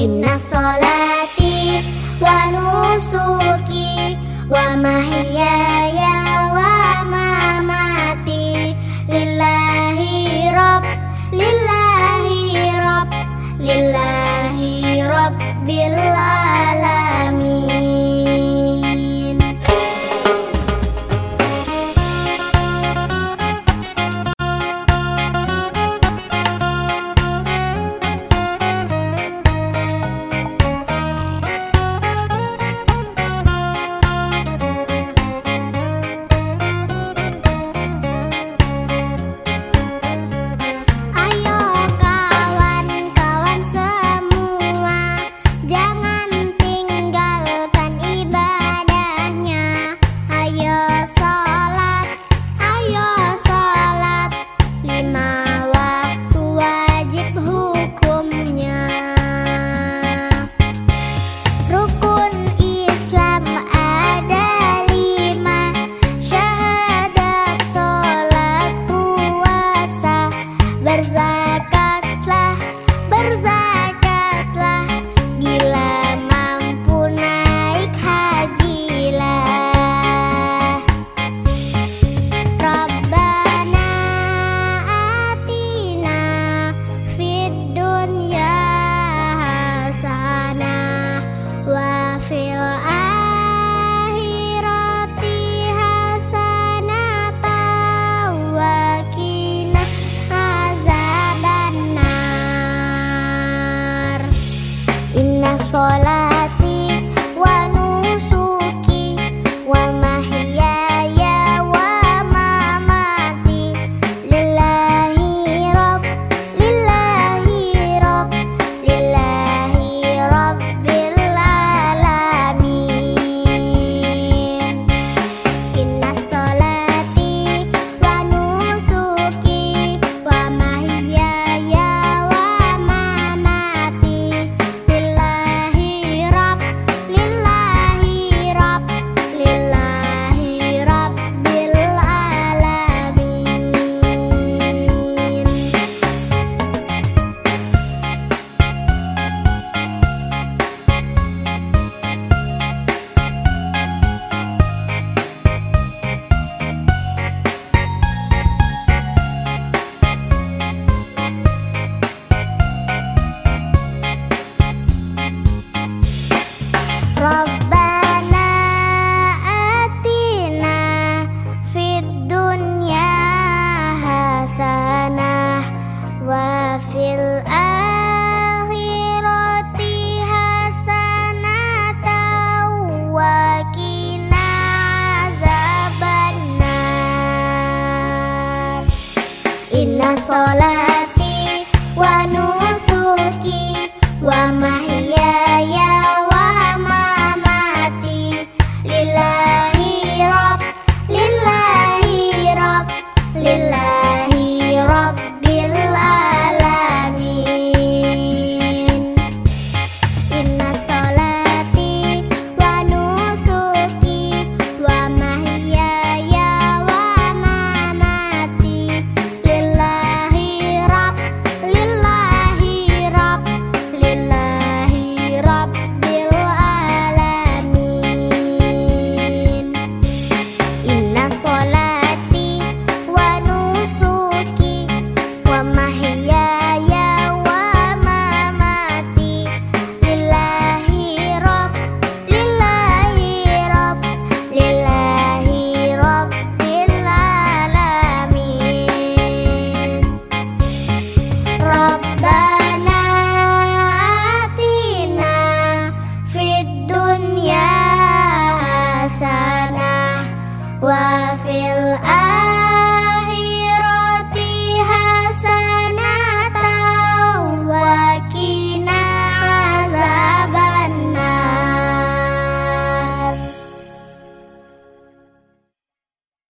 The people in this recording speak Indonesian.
Inna solati wa nusuki wa mahyaya wa mamati. Lillahi rabb lillahi rabb lillahi rabbil помнят. sola. Solati wa nusuki wa mahya Wow.